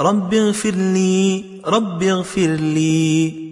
رب اغفر لي رب اغفر لي.